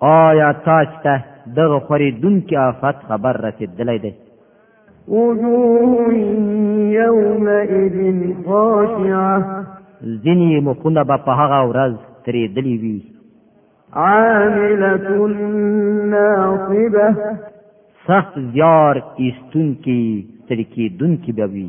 آیا تاسو ته دغه خوري دونکي آفت خبر رسیدلی دی وجوه يومئذ خاشعه ځینې مخونه به په هغه ورځ ترېدلي وي عاملة ناصبة سخت زیار ایستونکي ترکیدونکي به وي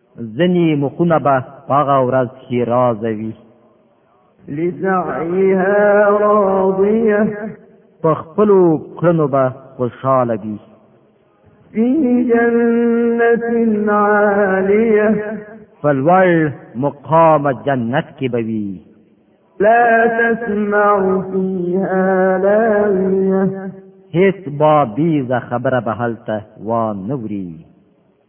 ځنی مخونه به هغه ورځ کې رازوي لسعيها راضيه په خپل کړنو به خوشاله دي في جنة عالية فالوال مقام جنت کې به وي لا تسمع فيها لاغية هیڅ با بیزه خبره به هلته وانه وري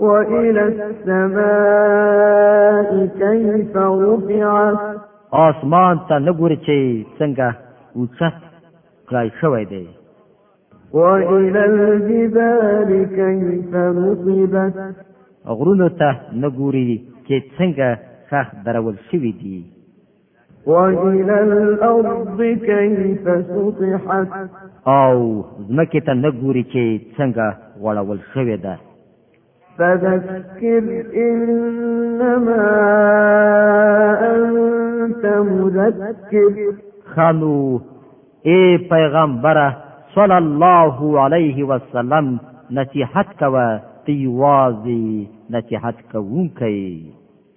وإلى السماء كيف رفعت آسمان ته نګوري چې څنګه اوچت کړای شوی دی وإلى الجبال كيف نصبت غرونو ته نګوري چې څنګه خخ درول شوی دی وإلى الأرض كيف سطحت او زمکه ته نه ګوري چې څنګه وړول شوې ده فذكر إنما أنت مذكر خانو اے پیغمبره صلی الله علیه وسلم نصیحت کوه تیوازی نصیحت کوونکی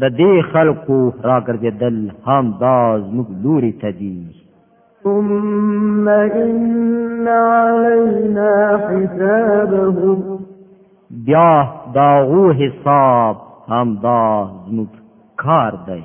د دې خلکو راګرځېدل هم دا زموږ لوري ته دي ثم إن علينا حسابهم بیا دا غو حساب هم دا زموږ کار دی